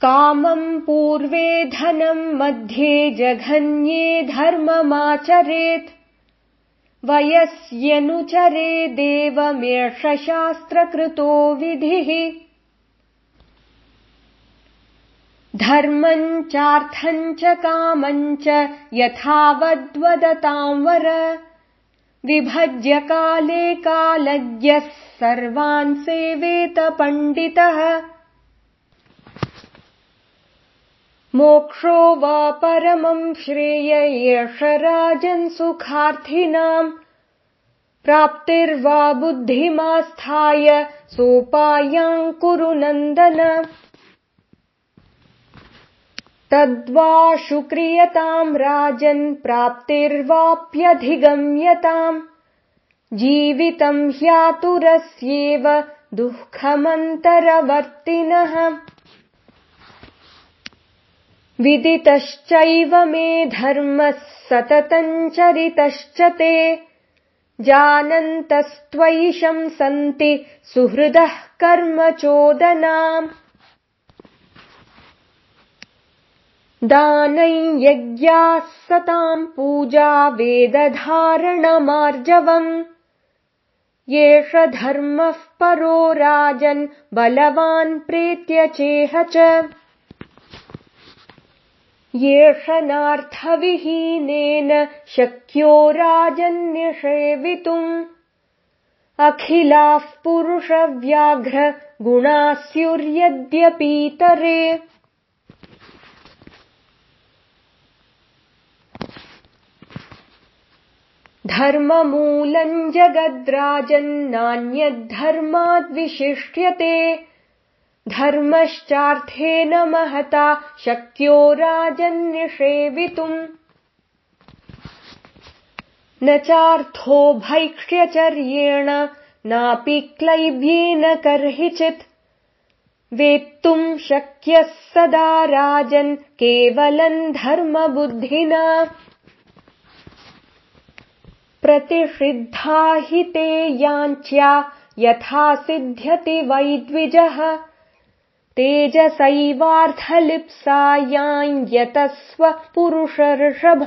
कामम् पूर्वे धनम् मध्ये जघन्ये धर्ममाचरेत्। वयस्यनुचरेदेवमेष शास्त्रकृतो विधिः। धर्मम् चार्थम् च कामम् च यथावद्वदताम् वर। विभज्य काले कालज्ञः सर्वान् सेवेत पण्डितः मोक्षो वा परमम् श्रेय एष राजन् सुखार्थिनाम् प्राप्तिर्वा बुद्धिमास्थाय सोपायाम् कुरु नन्दन। तद्वा शुक्रियताम् राजन् प्राप्तिर्वाप्यधिगम्यताम् जीवितम् ह्यातुरस्येव दुःखमन्तरवर्तिनः विदितश्चैव मे धर्मः सततम् चरितश्च ते। जानन्तस्त्वयिषम् सन्ति सुहृदः कर्म चोदनाम्। दानम् यज्ञाः सताम् पूजा वेदधारणमार्जवम्। एष धर्मः परो राजन् बलवान् प्रेत्य चेह च एष नार्थविहीनेन शक्यो राजन्निषेवितुम् अखिलाः पुरुषव्याघ्र गुणाः स्युर्यद्यपीतरे धर्ममूलम् जगद्राजन्नान्यद्धर्माद्विशिष्यते धर्मश्चार्थेन महता शक्यो राजन्निषेवितुम् न चार्थो भैक्ष्यचर्येण नापि क्लैब्येन कर्हिचित्। वेत्तुम् शक्यः सदा राजन् केवलम् धर्मबुद्धिना। प्रतिषिद्धा हि ते याञ्च्या यथा सिद्ध्यति वैद्विजः तेजसैवार्थलिप्सायाम् यतस्व पुरुषर्षभ